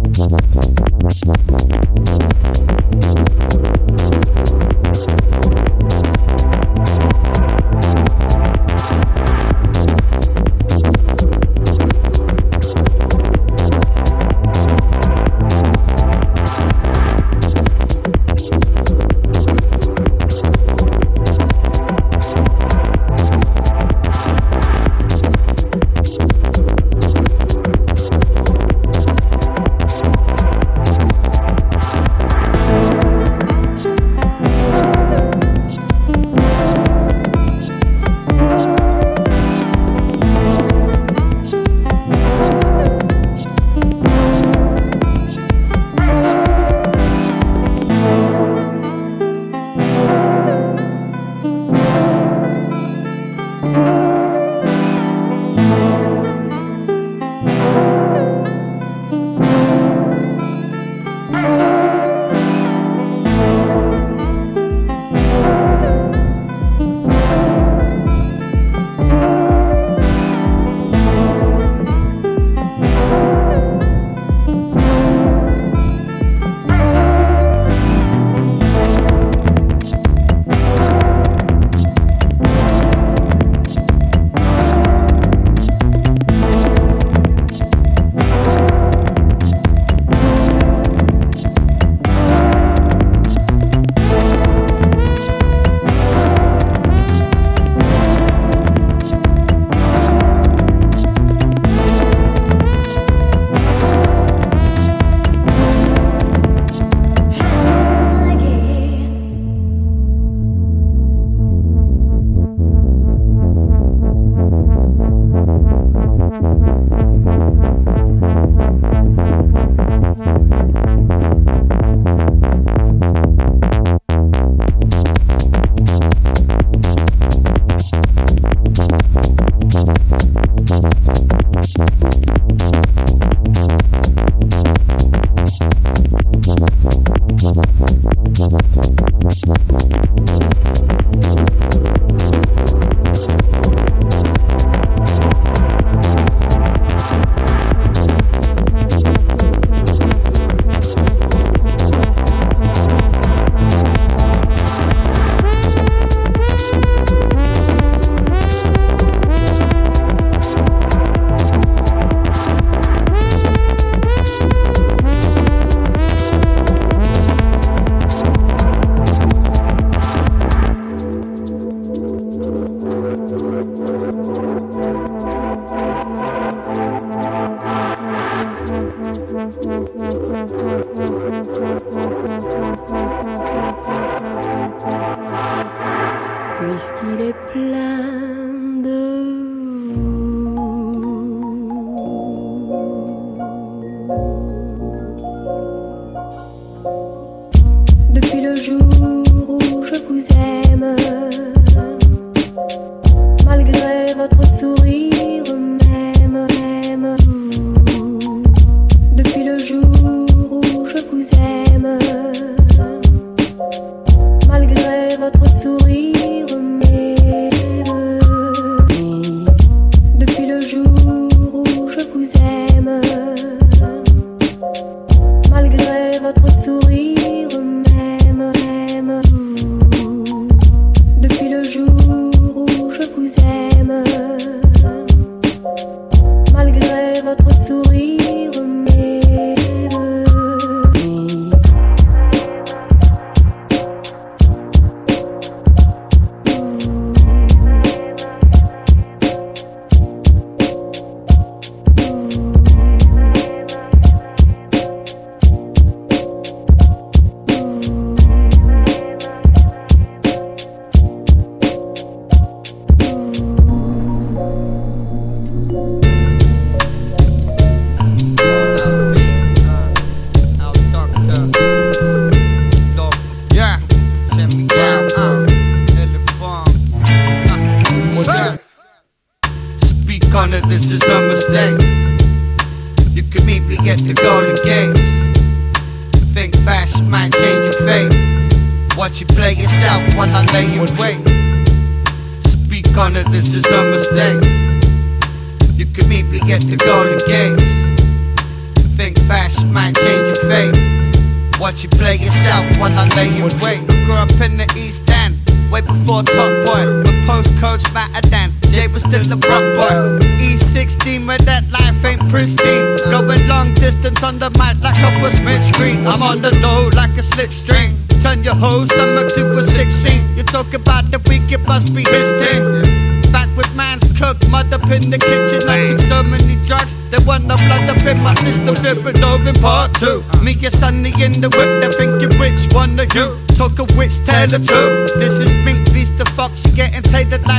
Thank you.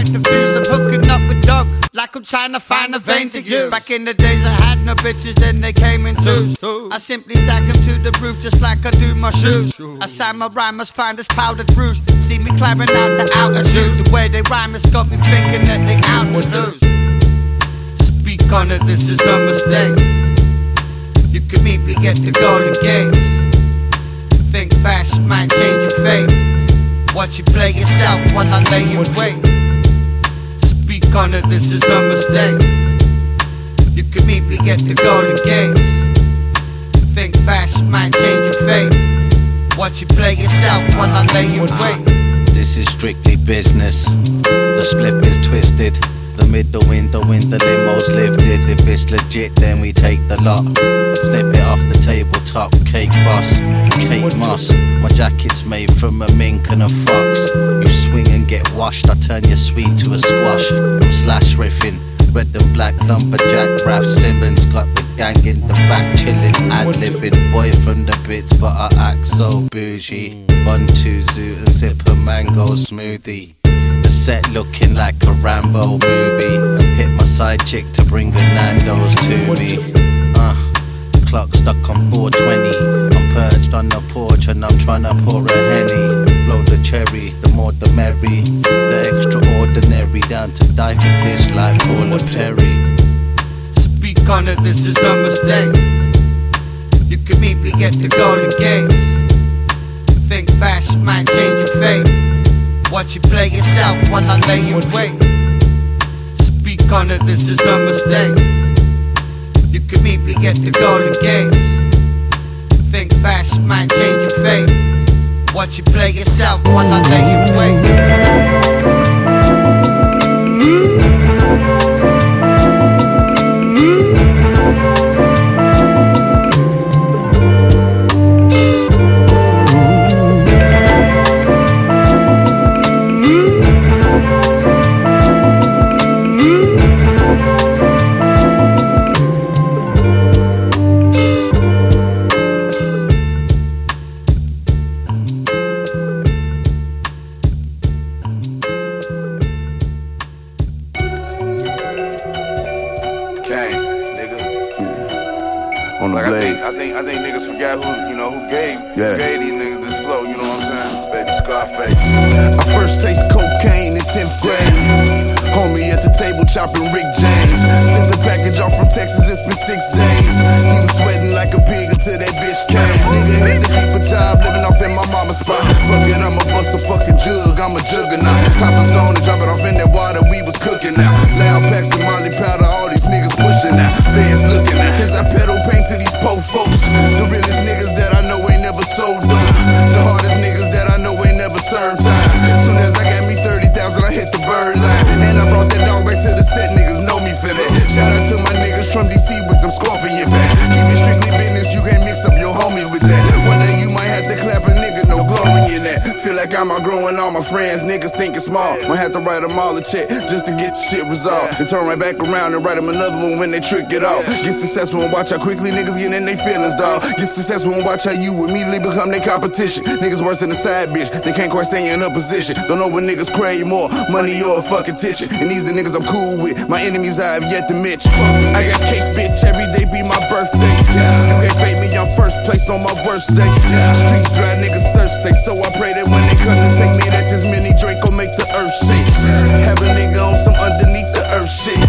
Tainted the. I'm hooking up with dog, like I'm trying to find a vein to use. Back in the days I had no bitches, then they came in twos. I simply stack them to the roof just like I do my shoes. A samurai must find this powdered bruise. See me climbing out the outer shoes. The way they rhyme has got me thinking that they out to lose. Speak on it, this is no mistake. You can meet me at the Golden Gates. Think fast, might change your fate. Watch you play yourself once I lay in wait. This is no mistake. You can meet me at the Golden Gates. Think fast, might change your fate. Watch you play yourself once I lay in wait. This is strictly business. The split is twisted. The middle window in the limo's lifted. If it's legit, then we take the lot. Slip it off the tabletop. Cake boss, cake moss. My jacket's made from a mink and a fox. You swing and get washed. I turn your sweet to a squash. I'm slash riffing. Red and black lumberjack, Raf Simons got the gang in the back, chilling, ad libbing. Boy from the bits, but I act so bougie. One, two, zoo, and sip a mango smoothie. Set looking like a Rambo movie. Hit my side chick to bring a Nando's to me. Uh, the clock stuck on 420. I'm perched on the porch and I'm trying to pour a henny. Blow the cherry, the more the merry. The extraordinary, down to die for this like Paula Perry. Speak on it, this is no mistake. You can meet me at the Golden Gates. Think fast, might change your fate. Watch you play yourself once I lay in wait. Speak on it, this is no mistake. You can meet me at the Golden Gates. Think fast, might change your fate. Watch you play yourself once I lay in wait. Thinking small. Might have to write them all a check just to get shit resolved. Then turn right back around and write them another one when they trick it off. Get successful and watch how quickly niggas get in their feelings, dog. Get successful and watch how you immediately become their competition. Niggas worse than a side bitch, they can't quite stay in a position. Don't know what niggas crave more, money or a fucking attention. And these are niggas I'm cool with, my enemies I have yet to mention. I got cake, bitch, every day be my birthday. You can't fake me, I'm first place on my worst day. Streets dry, niggas thirsty, so I pray that when they come to take me, that this mini drink will make the earth shake. Have a nigga on some underneath the earth shit.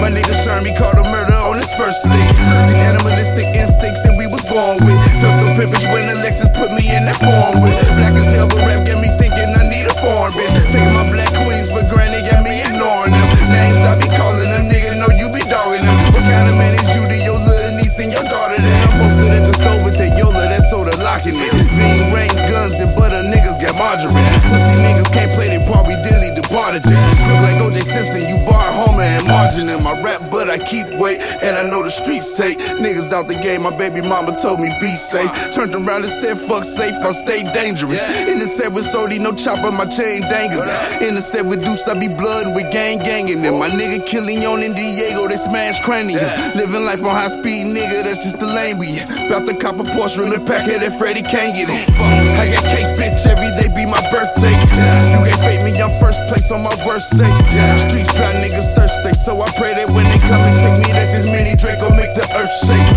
My nigga Shermy caught a murder on his first lick. These animalistic instincts that we was born with. Felt so pimpish when Alexis put me in that form with. Black as hell, but rap got me thinking I need a foreign bitch. Dilly keep weight, and I know the streets take niggas out the game. My baby mama told me be safe. Turned around and said fuck safe, I stay dangerous. In the set with Sodi, no chopper, my chain dangling. In the set with Deuce, I be blood with gang ganging them. My nigga killing on in Diego, they smash craniums. Living life on high speed, nigga, that's just the lane we in. About to cop a Porsche in the pack of that Freddie can't get it. I got cake, bitch, every day be my birthday. You can't fake me, I'm first place on my worst day. Streets dry, niggas thirsty, so I pray that when they come and take me, that this mini drink will make the earth shake.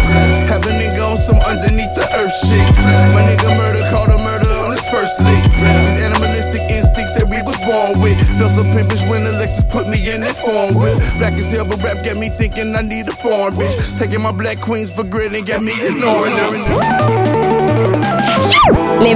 Have a nigga on some underneath the earth shit. My nigga murder called a murder on his first lick. These animalistic instincts that we was born with. Feel so pimpish when Alexis put me in that form with. Black as hell, but rap got me thinking I need a foreign bitch. Taking my black queens for granted, got me ignoring them. Les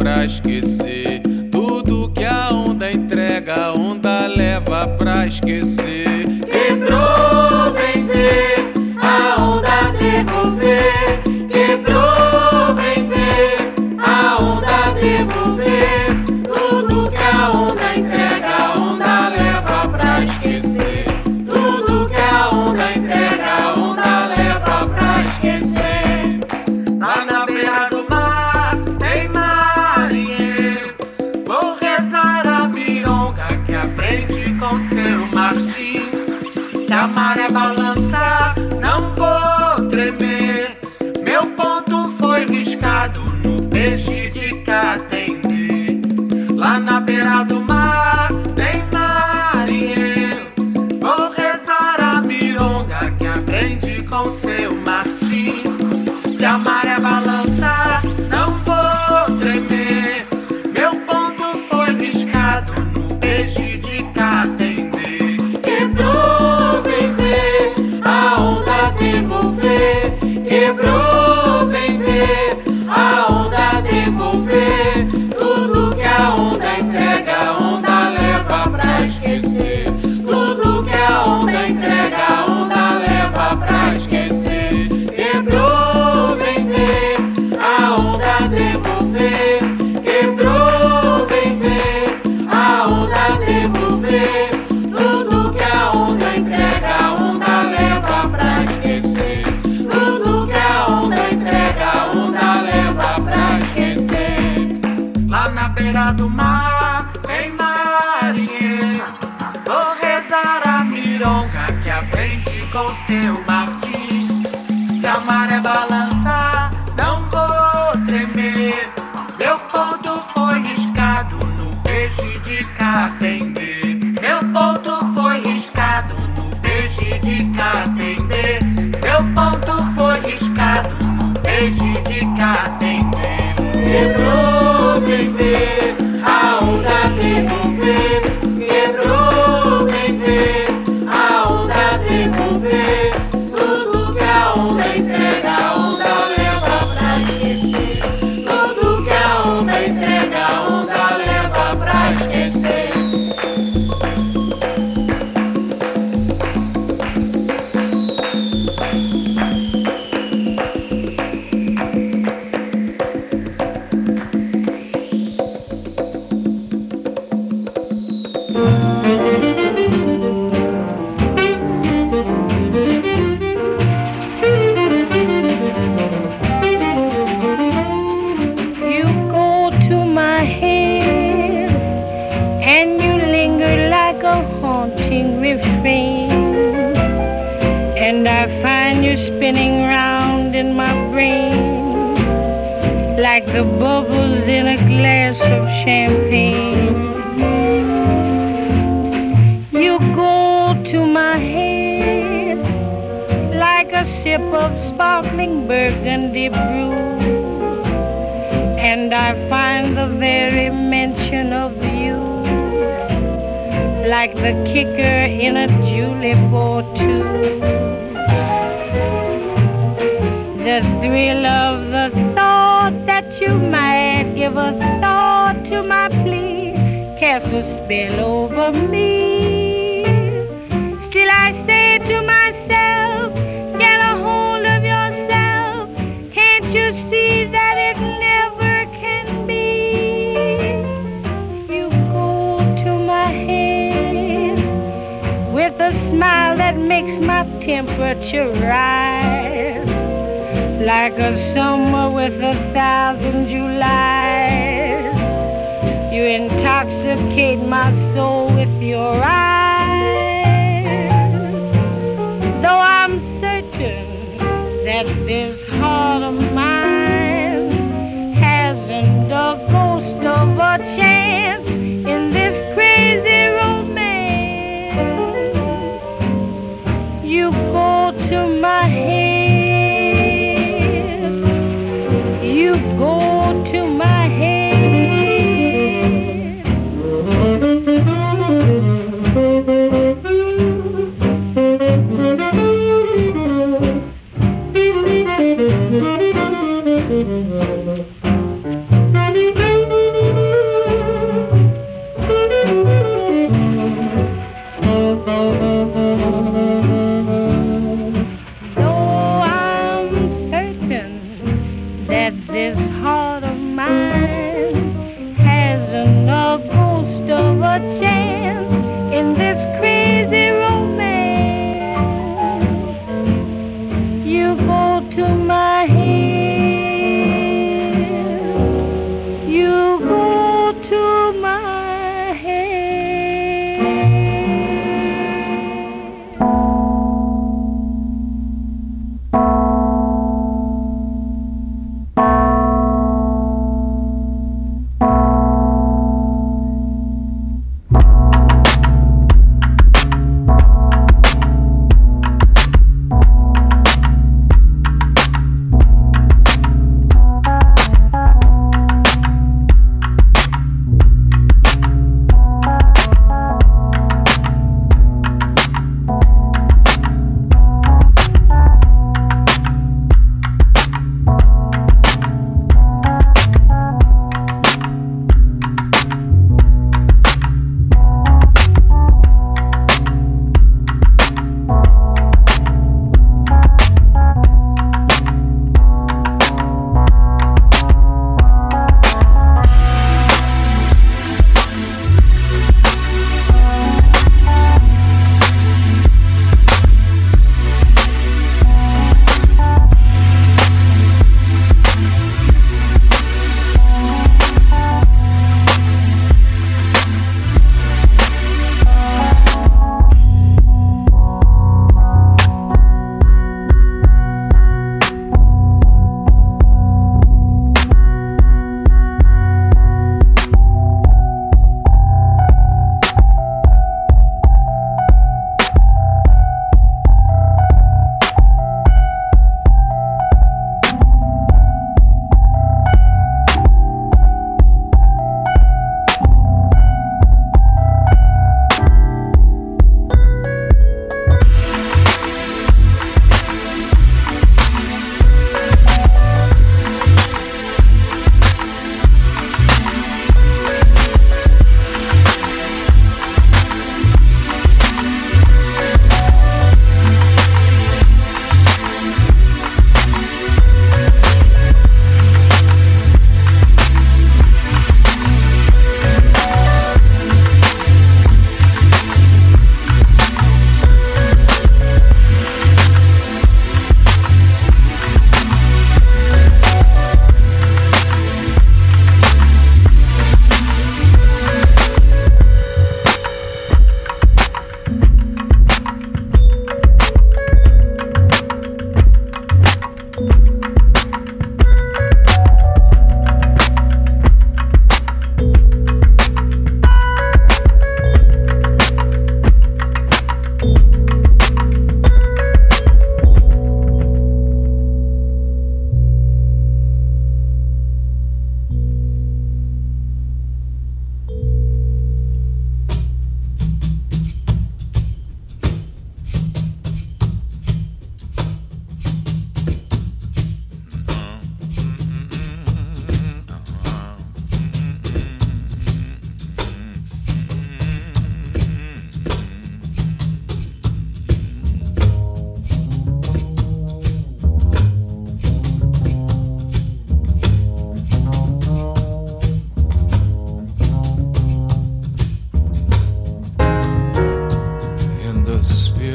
pra esquecer. Tudo que a onda entrega, a onda leva pra esquecer. fala. and I find the very mention of you like the kicker in a julep or two. The thrill of the thought that you might give a thought to my plea casts a spell over me. Still I say to myself. makes my temperature rise like a summer with a thousand Julys. You intoxicate my soul with your eyes. Though I'm certain that this heart of my hand.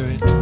Spirit.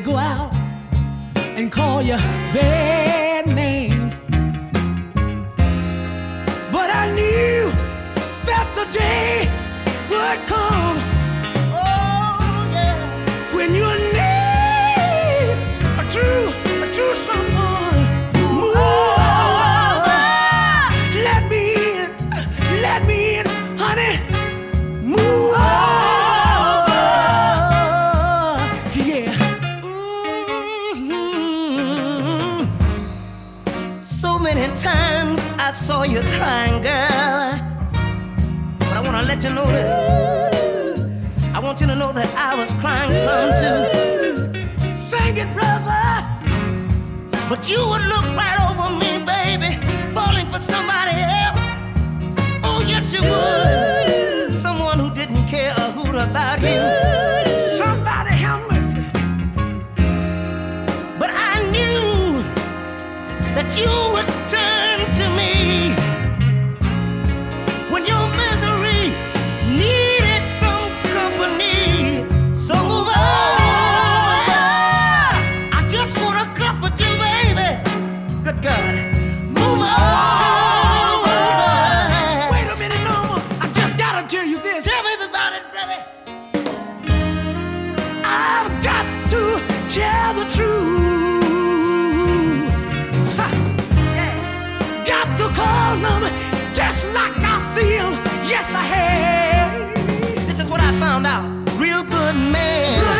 go out and call you baby. I want you to know that I was crying some too. Sing it, brother. But you would look right over me, baby, falling for somebody else. Oh, yes, you would. Someone who didn't care a hoot about you. Somebody help me. But I knew that you cold just like I feel. Yes, I have. This is what I found out. Real good man.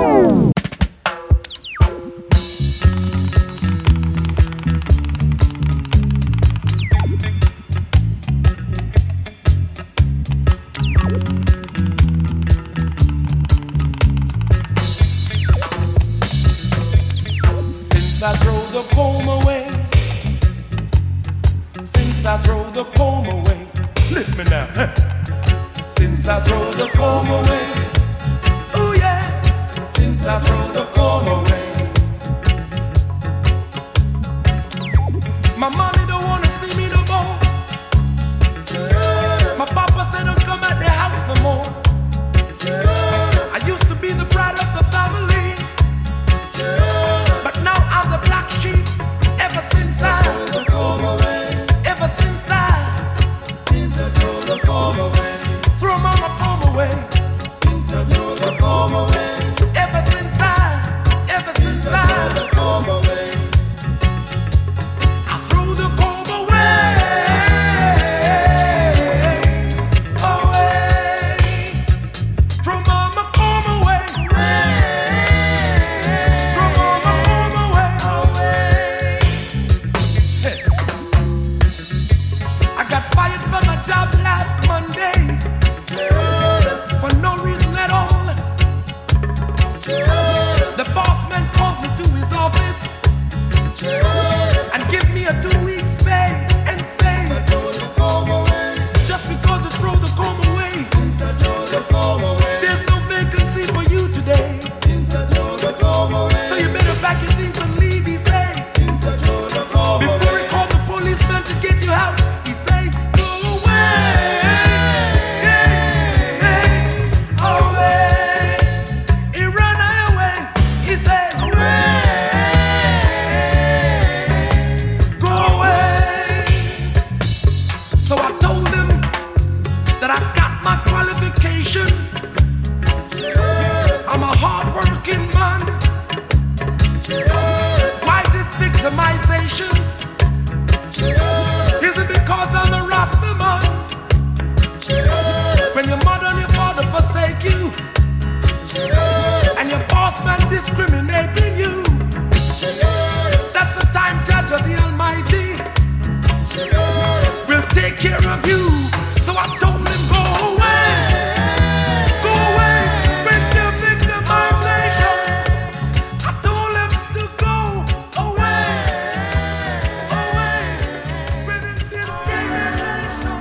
Oh.